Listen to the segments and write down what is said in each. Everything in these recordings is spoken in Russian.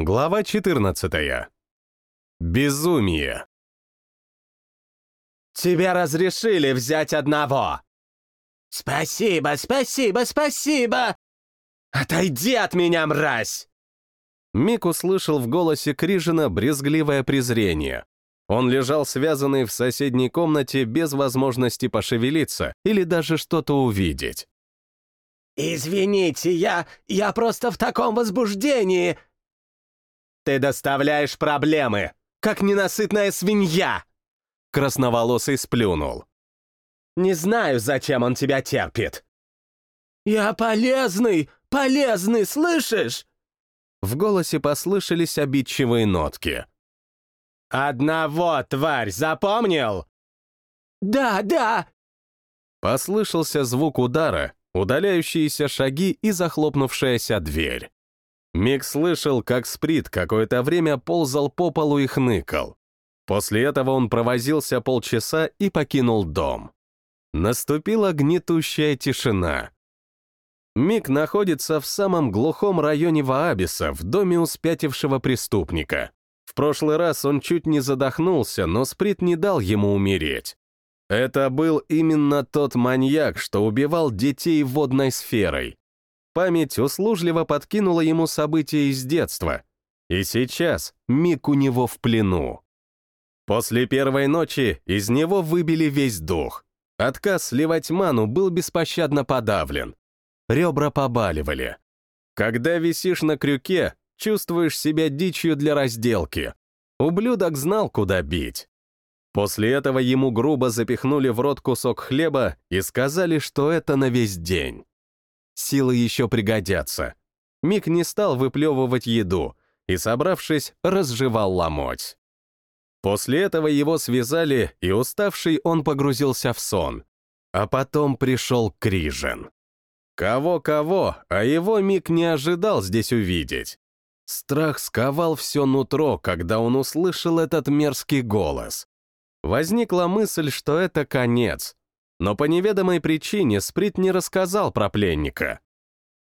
Глава 14. Безумие. «Тебе разрешили взять одного!» «Спасибо, спасибо, спасибо!» «Отойди от меня, мразь!» Мик услышал в голосе Крижина брезгливое презрение. Он лежал связанный в соседней комнате без возможности пошевелиться или даже что-то увидеть. «Извините, я... я просто в таком возбуждении!» «Ты доставляешь проблемы, как ненасытная свинья!» Красноволосый сплюнул. «Не знаю, зачем он тебя терпит». «Я полезный, полезный, слышишь?» В голосе послышались обидчивые нотки. «Одного, тварь, запомнил?» «Да, да!» Послышался звук удара, удаляющиеся шаги и захлопнувшаяся дверь. Мик слышал, как Сприт какое-то время ползал по полу и хныкал. После этого он провозился полчаса и покинул дом. Наступила гнетущая тишина. Мик находится в самом глухом районе Ваабиса, в доме у спятившего преступника. В прошлый раз он чуть не задохнулся, но Сприт не дал ему умереть. Это был именно тот маньяк, что убивал детей водной сферой. Память услужливо подкинула ему события из детства. И сейчас Мик у него в плену. После первой ночи из него выбили весь дух. Отказ сливать ману был беспощадно подавлен. Ребра побаливали. Когда висишь на крюке, чувствуешь себя дичью для разделки. Ублюдок знал, куда бить. После этого ему грубо запихнули в рот кусок хлеба и сказали, что это на весь день. Силы еще пригодятся. Мик не стал выплевывать еду и, собравшись, разжевал ломоть. После этого его связали, и уставший он погрузился в сон. А потом пришел Крижен. Кого-кого, а его Мик не ожидал здесь увидеть. Страх сковал все нутро, когда он услышал этот мерзкий голос. Возникла мысль, что это конец, но по неведомой причине Сприт не рассказал про пленника.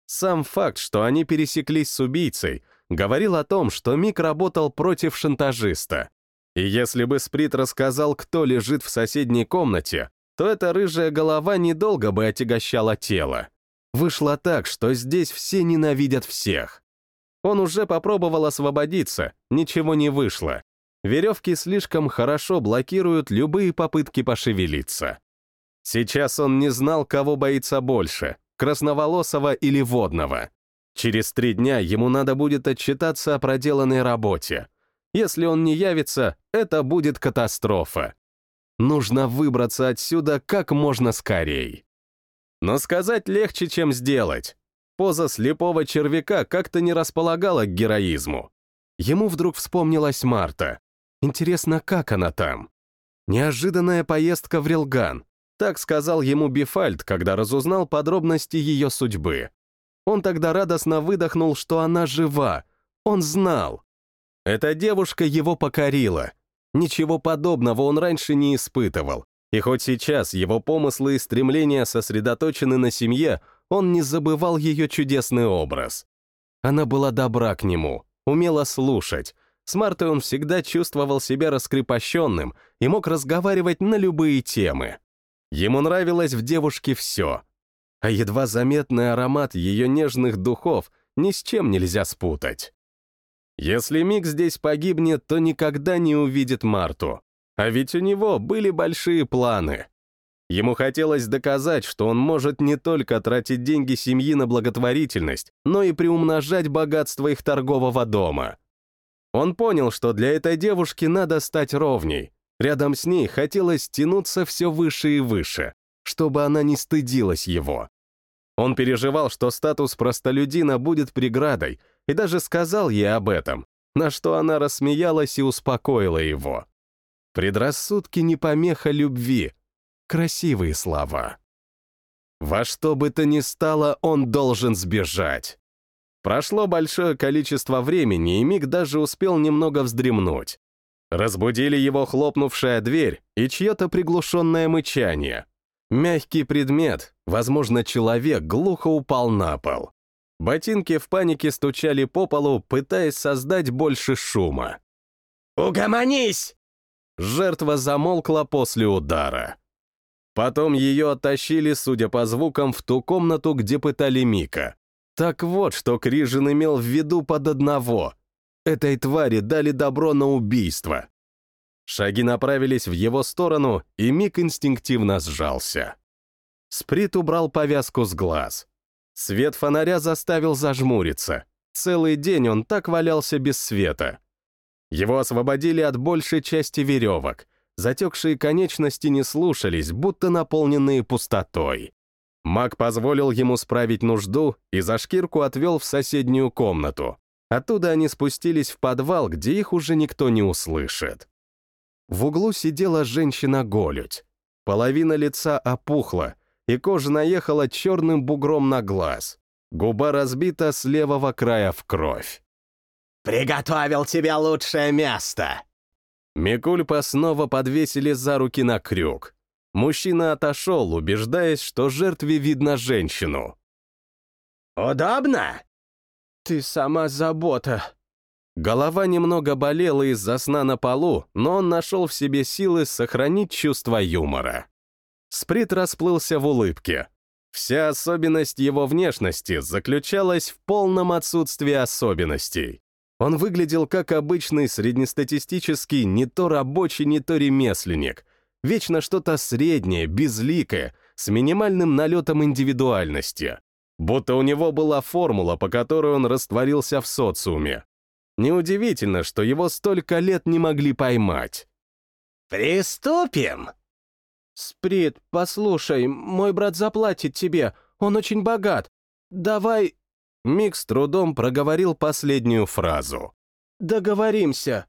Сам факт, что они пересеклись с убийцей, говорил о том, что Мик работал против шантажиста. И если бы Сприт рассказал, кто лежит в соседней комнате, то эта рыжая голова недолго бы отягощала тело. Вышло так, что здесь все ненавидят всех. Он уже попробовал освободиться, ничего не вышло. Веревки слишком хорошо блокируют любые попытки пошевелиться. Сейчас он не знал, кого боится больше — красноволосого или водного. Через три дня ему надо будет отчитаться о проделанной работе. Если он не явится, это будет катастрофа. Нужно выбраться отсюда как можно скорей. Но сказать легче, чем сделать. Поза слепого червяка как-то не располагала к героизму. Ему вдруг вспомнилась Марта. Интересно, как она там? Неожиданная поездка в Рилган, так сказал ему Бифальд, когда разузнал подробности ее судьбы. Он тогда радостно выдохнул, что она жива. Он знал. Эта девушка его покорила. Ничего подобного он раньше не испытывал. И хоть сейчас его помыслы и стремления сосредоточены на семье, он не забывал ее чудесный образ. Она была добра к нему, умела слушать. С Мартой он всегда чувствовал себя раскрепощенным и мог разговаривать на любые темы. Ему нравилось в девушке все, а едва заметный аромат ее нежных духов ни с чем нельзя спутать. Если Мик здесь погибнет, то никогда не увидит Марту. А ведь у него были большие планы. Ему хотелось доказать, что он может не только тратить деньги семьи на благотворительность, но и приумножать богатство их торгового дома. Он понял, что для этой девушки надо стать ровней, Рядом с ней хотелось тянуться все выше и выше, чтобы она не стыдилась его. Он переживал, что статус простолюдина будет преградой, и даже сказал ей об этом, на что она рассмеялась и успокоила его. Предрассудки не помеха любви. Красивые слова. Во что бы то ни стало, он должен сбежать. Прошло большое количество времени, и Миг даже успел немного вздремнуть. Разбудили его хлопнувшая дверь и чье-то приглушенное мычание. Мягкий предмет, возможно, человек, глухо упал на пол. Ботинки в панике стучали по полу, пытаясь создать больше шума. «Угомонись!» Жертва замолкла после удара. Потом ее оттащили, судя по звукам, в ту комнату, где пытали Мика. Так вот, что Крижин имел в виду под одного. Этой твари дали добро на убийство. Шаги направились в его сторону, и Мик инстинктивно сжался. Сприт убрал повязку с глаз. Свет фонаря заставил зажмуриться. Целый день он так валялся без света. Его освободили от большей части веревок. Затекшие конечности не слушались, будто наполненные пустотой. Маг позволил ему справить нужду и за шкирку отвел в соседнюю комнату. Оттуда они спустились в подвал, где их уже никто не услышит. В углу сидела женщина-голють. Половина лица опухла, и кожа наехала черным бугром на глаз. Губа разбита с левого края в кровь. «Приготовил тебе лучшее место!» Микульпа снова подвесили за руки на крюк. Мужчина отошел, убеждаясь, что жертве видно женщину. «Удобно?» «Ты сама забота». Голова немного болела из-за сна на полу, но он нашел в себе силы сохранить чувство юмора. Сприт расплылся в улыбке. Вся особенность его внешности заключалась в полном отсутствии особенностей. Он выглядел как обычный среднестатистический не то рабочий, не то ремесленник. Вечно что-то среднее, безликое, с минимальным налетом индивидуальности. Будто у него была формула, по которой он растворился в социуме. Неудивительно, что его столько лет не могли поймать. «Приступим!» «Сприт, послушай, мой брат заплатит тебе, он очень богат. Давай...» Мик с трудом проговорил последнюю фразу. «Договоримся».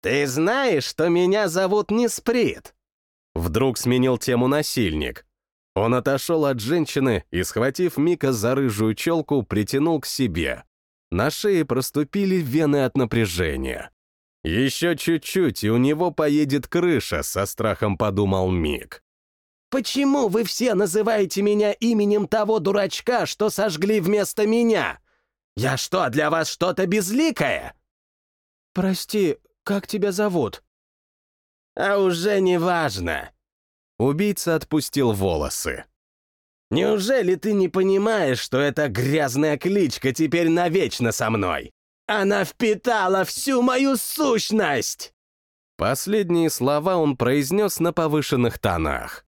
«Ты знаешь, что меня зовут не Сприт?» Вдруг сменил тему насильник. Он отошел от женщины и, схватив Мика за рыжую челку, притянул к себе. На шее проступили вены от напряжения. Еще чуть-чуть, и у него поедет крыша, со страхом подумал Мик. Почему вы все называете меня именем того дурачка, что сожгли вместо меня? Я что, для вас что-то безликое?» «Прости, как тебя зовут?» «А уже не важно». Убийца отпустил волосы. «Неужели ты не понимаешь, что эта грязная кличка теперь навечно со мной? Она впитала всю мою сущность!» Последние слова он произнес на повышенных тонах.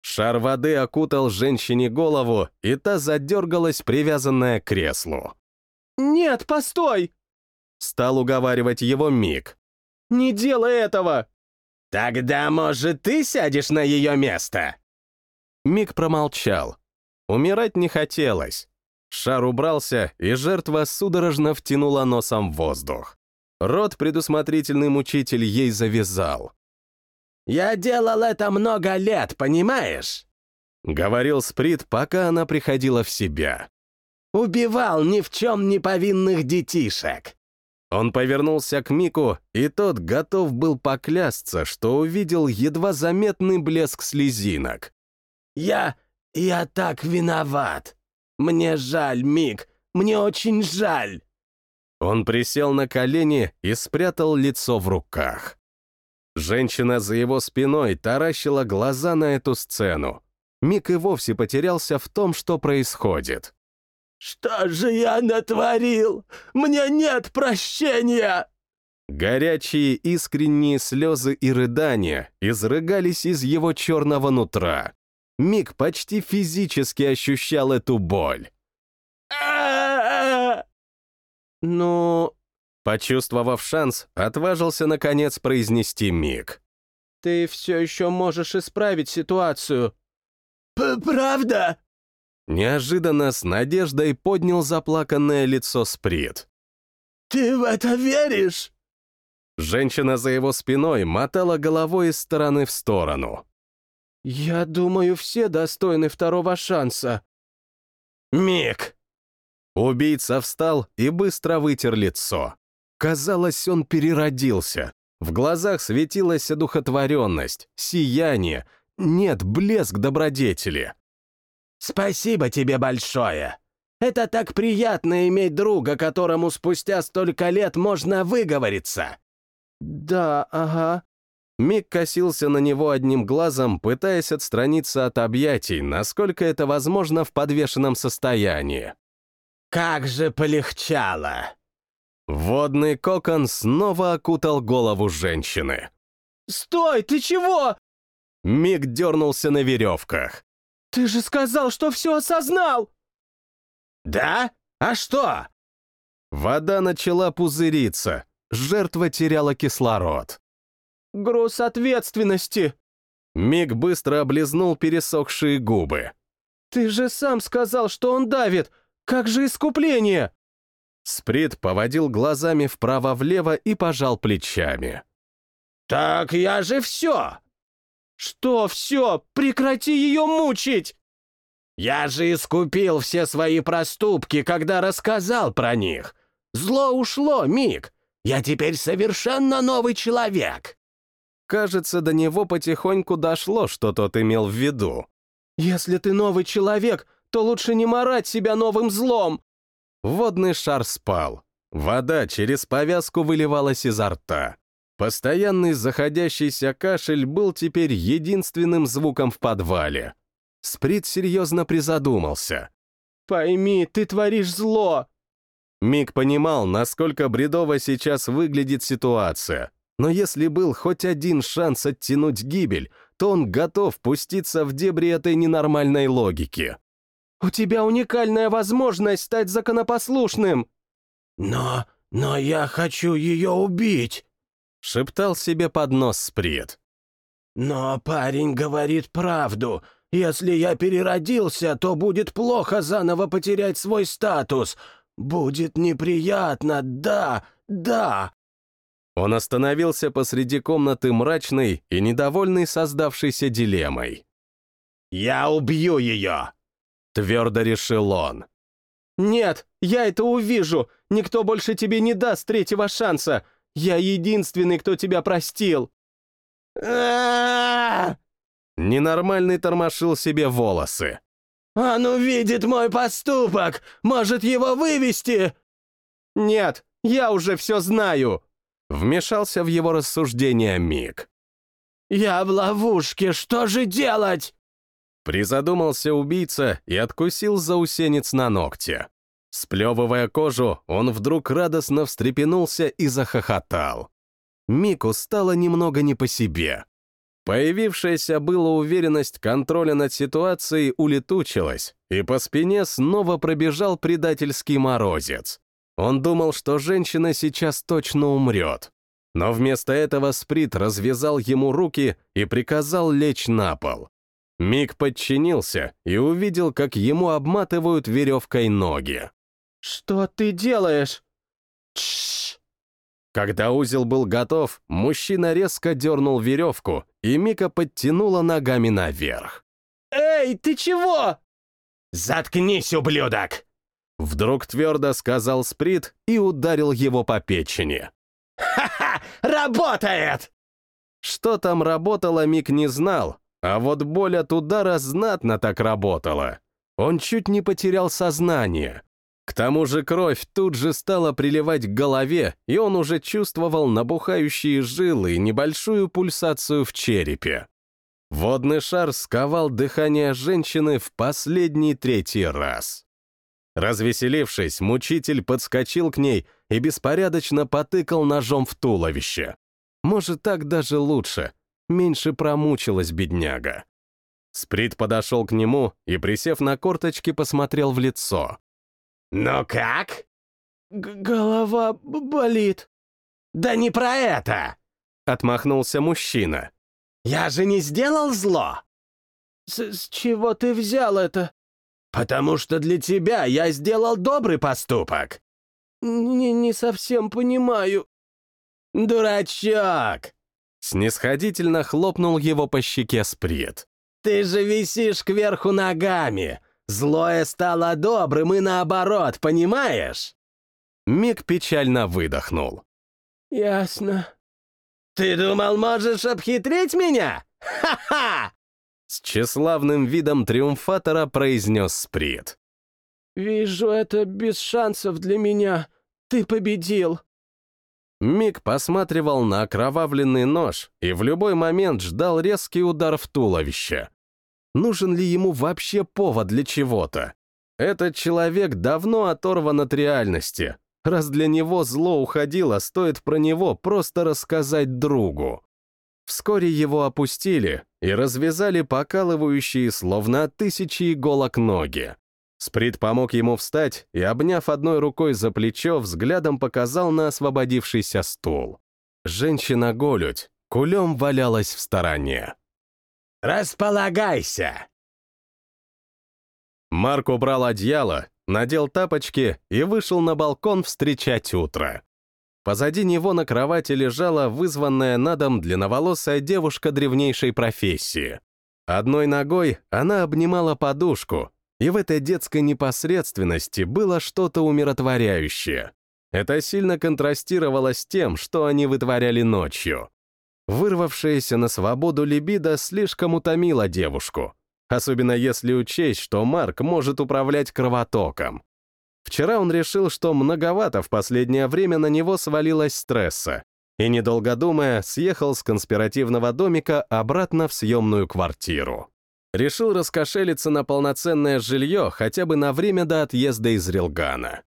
Шар воды окутал женщине голову, и та задергалась, привязанная к креслу. «Нет, постой!» Стал уговаривать его Мик. «Не делай этого!» «Тогда, может, ты сядешь на ее место?» Мик промолчал. Умирать не хотелось. Шар убрался, и жертва судорожно втянула носом в воздух. Рот предусмотрительный мучитель ей завязал. Я делал это много лет, понимаешь?» — говорил Сприт, пока она приходила в себя. «Убивал ни в чем не повинных детишек». Он повернулся к Мику, и тот готов был поклясться, что увидел едва заметный блеск слезинок. «Я... я так виноват. Мне жаль, Мик, мне очень жаль». Он присел на колени и спрятал лицо в руках. Женщина за его спиной таращила глаза на эту сцену. Мик и вовсе потерялся в том, что происходит. «Что же я натворил? Мне нет прощения!» Горячие искренние слезы и рыдания изрыгались из его черного нутра. Мик почти физически ощущал эту боль. «Ну...» Почувствовав шанс, отважился наконец произнести Мик. «Ты все еще можешь исправить ситуацию». «Правда?» Неожиданно с надеждой поднял заплаканное лицо Сприт. «Ты в это веришь?» Женщина за его спиной мотала головой из стороны в сторону. «Я думаю, все достойны второго шанса». «Мик!» Убийца встал и быстро вытер лицо. Казалось, он переродился. В глазах светилась одухотворенность, сияние, нет, блеск добродетели. «Спасибо тебе большое. Это так приятно иметь друга, которому спустя столько лет можно выговориться!» «Да, ага». Мик косился на него одним глазом, пытаясь отстраниться от объятий, насколько это возможно в подвешенном состоянии. «Как же полегчало!» Водный кокон снова окутал голову женщины. «Стой, ты чего?» Мик дернулся на веревках. «Ты же сказал, что все осознал!» «Да? А что?» Вода начала пузыриться, жертва теряла кислород. «Груз ответственности!» Мик быстро облизнул пересохшие губы. «Ты же сам сказал, что он давит! Как же искупление?» Сприт поводил глазами вправо-влево и пожал плечами. «Так я же все!» «Что все? Прекрати ее мучить!» «Я же искупил все свои проступки, когда рассказал про них. Зло ушло, Мик. Я теперь совершенно новый человек!» Кажется, до него потихоньку дошло, что тот имел в виду. «Если ты новый человек, то лучше не морать себя новым злом!» Водный шар спал. Вода через повязку выливалась изо рта. Постоянный заходящийся кашель был теперь единственным звуком в подвале. Сприт серьезно призадумался. «Пойми, ты творишь зло!» Мик понимал, насколько бредово сейчас выглядит ситуация, но если был хоть один шанс оттянуть гибель, то он готов пуститься в дебри этой ненормальной логики. «У тебя уникальная возможность стать законопослушным!» «Но... но я хочу ее убить!» — шептал себе под нос Сприт. «Но парень говорит правду. Если я переродился, то будет плохо заново потерять свой статус. Будет неприятно, да, да!» Он остановился посреди комнаты мрачный и недовольный создавшейся дилеммой. «Я убью ее!» — твердо решил он. «Нет, я это увижу! Никто больше тебе не даст третьего шанса! Я единственный, кто тебя простил!» Ненормальный тормошил себе волосы. «Он увидит мой поступок! Может его вывести?» «Нет, я уже все знаю!» Вмешался в его рассуждения Мик. «Я в ловушке, что же делать?» Призадумался убийца и откусил заусенец на ногте. Сплевывая кожу, он вдруг радостно встрепенулся и захохотал. Мику стало немного не по себе. Появившаяся была уверенность контроля над ситуацией улетучилась, и по спине снова пробежал предательский морозец. Он думал, что женщина сейчас точно умрет. Но вместо этого Сприт развязал ему руки и приказал лечь на пол. Мик подчинился и увидел, как ему обматывают веревкой ноги. «Что ты делаешь?» Тш! Когда узел был готов, мужчина резко дернул веревку, и Мика подтянула ногами наверх. «Эй, ты чего?» «Заткнись, ублюдок!» Вдруг твердо сказал Сприт и ударил его по печени. «Ха-ха! Работает!» Что там работало, Мик не знал, а вот боль от удара знатно так работала. Он чуть не потерял сознание. К тому же кровь тут же стала приливать к голове, и он уже чувствовал набухающие жилы и небольшую пульсацию в черепе. Водный шар сковал дыхание женщины в последний третий раз. Развеселившись, мучитель подскочил к ней и беспорядочно потыкал ножом в туловище. Может, так даже лучше. Меньше промучилась бедняга. Сприт подошел к нему и, присев на корточки, посмотрел в лицо. «Ну как?» Г «Голова болит». «Да не про это!» — отмахнулся мужчина. «Я же не сделал зло!» С, «С чего ты взял это?» «Потому что для тебя я сделал добрый поступок!» «Не, не совсем понимаю». «Дурачок!» Снисходительно хлопнул его по щеке Сприт. «Ты же висишь кверху ногами! Злое стало добрым и наоборот, понимаешь?» Мик печально выдохнул. «Ясно». «Ты думал, можешь обхитрить меня? Ха-ха!» С тщеславным видом триумфатора произнес Сприт. «Вижу, это без шансов для меня. Ты победил». Мик посматривал на окровавленный нож и в любой момент ждал резкий удар в туловище. Нужен ли ему вообще повод для чего-то? Этот человек давно оторван от реальности. Раз для него зло уходило, стоит про него просто рассказать другу. Вскоре его опустили и развязали покалывающие, словно тысячи иголок ноги. Сприт помог ему встать и, обняв одной рукой за плечо, взглядом показал на освободившийся стул. Женщина-голють кулем валялась в стороне. «Располагайся!» Марк убрал одеяло, надел тапочки и вышел на балкон встречать утро. Позади него на кровати лежала вызванная на дом длинноволосая девушка древнейшей профессии. Одной ногой она обнимала подушку, и в этой детской непосредственности было что-то умиротворяющее. Это сильно контрастировало с тем, что они вытворяли ночью. Вырвавшаяся на свободу либидо слишком утомила девушку, особенно если учесть, что Марк может управлять кровотоком. Вчера он решил, что многовато в последнее время на него свалилось стресса, и, недолго думая, съехал с конспиративного домика обратно в съемную квартиру. Решил раскошелиться на полноценное жилье хотя бы на время до отъезда из Рилгана.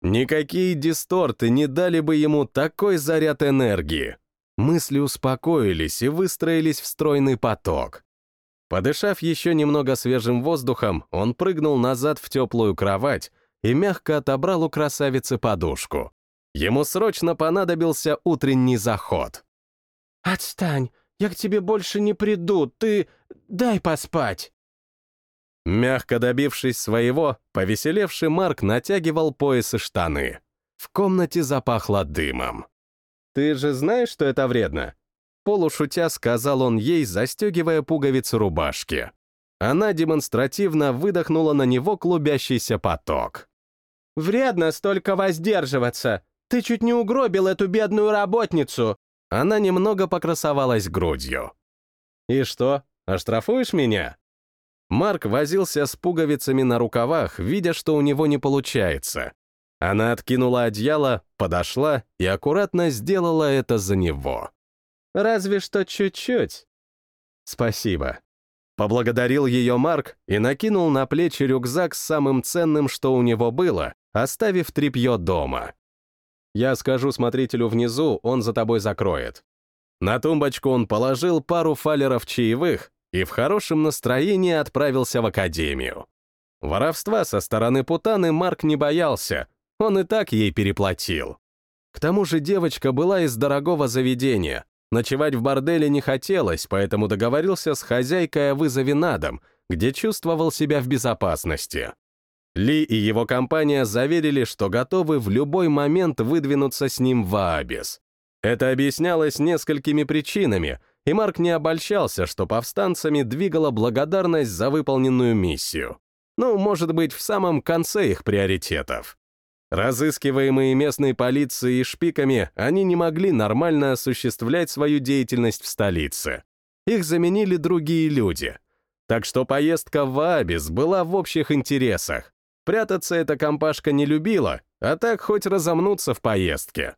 Никакие дисторты не дали бы ему такой заряд энергии. Мысли успокоились и выстроились в стройный поток. Подышав еще немного свежим воздухом, он прыгнул назад в теплую кровать и мягко отобрал у красавицы подушку. Ему срочно понадобился утренний заход. «Отстань, я к тебе больше не приду, ты... дай поспать!» Мягко добившись своего, повеселевший Марк натягивал пояс и штаны. В комнате запахло дымом. «Ты же знаешь, что это вредно?» Полушутя сказал он ей, застегивая пуговицы рубашки. Она демонстративно выдохнула на него клубящийся поток. «Вредно столько воздерживаться! Ты чуть не угробил эту бедную работницу!» Она немного покрасовалась грудью. «И что, оштрафуешь меня?» Марк возился с пуговицами на рукавах, видя, что у него не получается. Она откинула одеяло, подошла и аккуратно сделала это за него. «Разве что чуть-чуть». «Спасибо». Поблагодарил ее Марк и накинул на плечи рюкзак с самым ценным, что у него было, оставив тряпье дома. Я скажу смотрителю внизу, он за тобой закроет. На тумбочку он положил пару фалеров чаевых и в хорошем настроении отправился в академию. Воровства со стороны Путаны Марк не боялся, он и так ей переплатил. К тому же девочка была из дорогого заведения, ночевать в борделе не хотелось, поэтому договорился с хозяйкой о вызове на дом, где чувствовал себя в безопасности. Ли и его компания заверили, что готовы в любой момент выдвинуться с ним в Аабис. Это объяснялось несколькими причинами, и Марк не обольщался, что повстанцами двигала благодарность за выполненную миссию. Ну, может быть, в самом конце их приоритетов. Разыскиваемые местной полицией и шпиками, они не могли нормально осуществлять свою деятельность в столице. Их заменили другие люди. Так что поездка в Абис была в общих интересах. Прятаться эта компашка не любила, а так хоть разомнуться в поездке.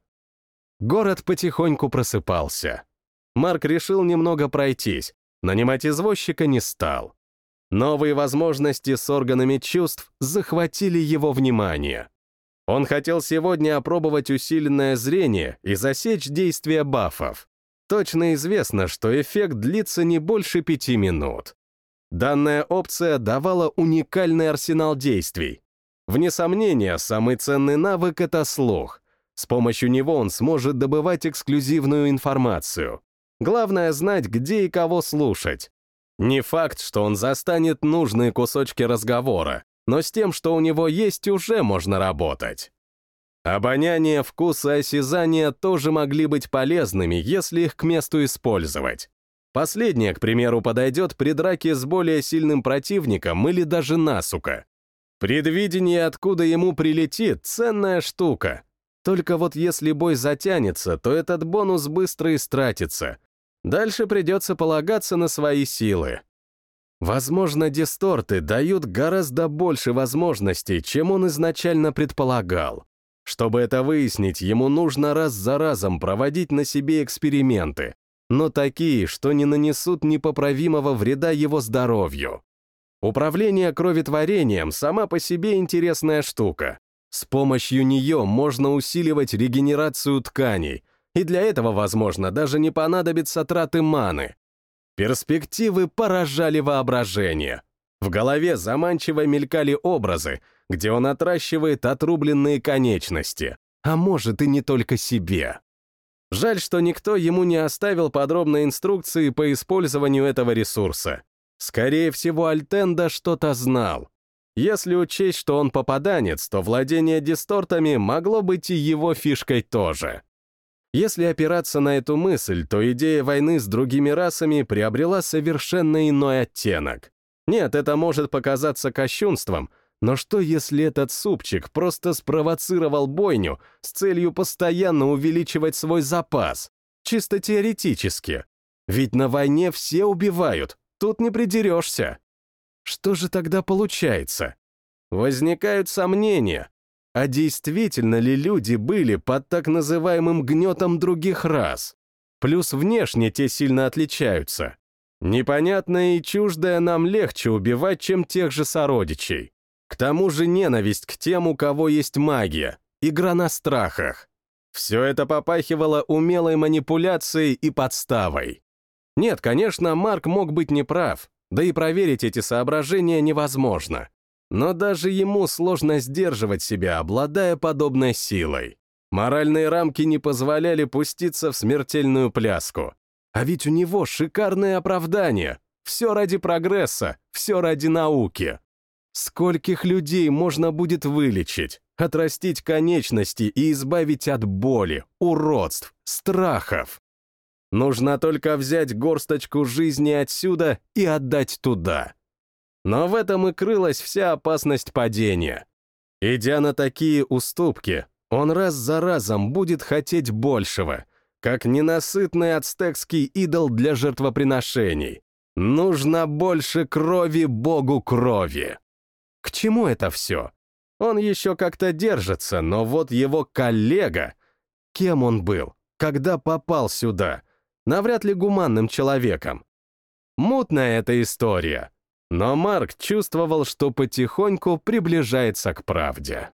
Город потихоньку просыпался. Марк решил немного пройтись, нанимать извозчика не стал. Новые возможности с органами чувств захватили его внимание. Он хотел сегодня опробовать усиленное зрение и засечь действия бафов. Точно известно, что эффект длится не больше пяти минут. Данная опция давала уникальный арсенал действий. Вне сомнения, самый ценный навык — это слух. С помощью него он сможет добывать эксклюзивную информацию. Главное — знать, где и кого слушать. Не факт, что он застанет нужные кусочки разговора, но с тем, что у него есть, уже можно работать. Обоняние, вкус и осязание тоже могли быть полезными, если их к месту использовать. Последнее, к примеру, подойдет при драке с более сильным противником или даже насука. Предвидение, откуда ему прилетит, ценная штука. Только вот если бой затянется, то этот бонус быстро истратится. Дальше придется полагаться на свои силы. Возможно, дисторты дают гораздо больше возможностей, чем он изначально предполагал. Чтобы это выяснить, ему нужно раз за разом проводить на себе эксперименты, но такие, что не нанесут непоправимого вреда его здоровью. Управление кроветворением сама по себе интересная штука. С помощью нее можно усиливать регенерацию тканей, и для этого, возможно, даже не понадобится траты маны. Перспективы поражали воображение. В голове заманчиво мелькали образы, где он отращивает отрубленные конечности, а может и не только себе. Жаль, что никто ему не оставил подробной инструкции по использованию этого ресурса. Скорее всего, Альтенда что-то знал. Если учесть, что он попаданец, то владение дистортами могло быть и его фишкой тоже. Если опираться на эту мысль, то идея войны с другими расами приобрела совершенно иной оттенок. Нет, это может показаться кощунством, но что если этот супчик просто спровоцировал бойню с целью постоянно увеличивать свой запас? Чисто теоретически. Ведь на войне все убивают, тут не придерешься. Что же тогда получается? Возникают сомнения. А действительно ли люди были под так называемым гнетом других рас? Плюс внешне те сильно отличаются. Непонятное и чуждое нам легче убивать, чем тех же сородичей. К тому же ненависть к тем, у кого есть магия, игра на страхах. Все это попахивало умелой манипуляцией и подставой. Нет, конечно, Марк мог быть неправ, да и проверить эти соображения невозможно. Но даже ему сложно сдерживать себя, обладая подобной силой. Моральные рамки не позволяли пуститься в смертельную пляску. А ведь у него шикарное оправдание. Все ради прогресса, все ради науки. Скольких людей можно будет вылечить, отрастить конечности и избавить от боли, уродств, страхов? Нужно только взять горсточку жизни отсюда и отдать туда. Но в этом и крылась вся опасность падения. Идя на такие уступки, он раз за разом будет хотеть большего, как ненасытный ацтекский идол для жертвоприношений. Нужно больше крови богу крови. К чему это все? Он еще как-то держится, но вот его коллега... Кем он был, когда попал сюда? Навряд ли гуманным человеком. Мутная эта история. Но Марк чувствовал, что потихоньку приближается к правде.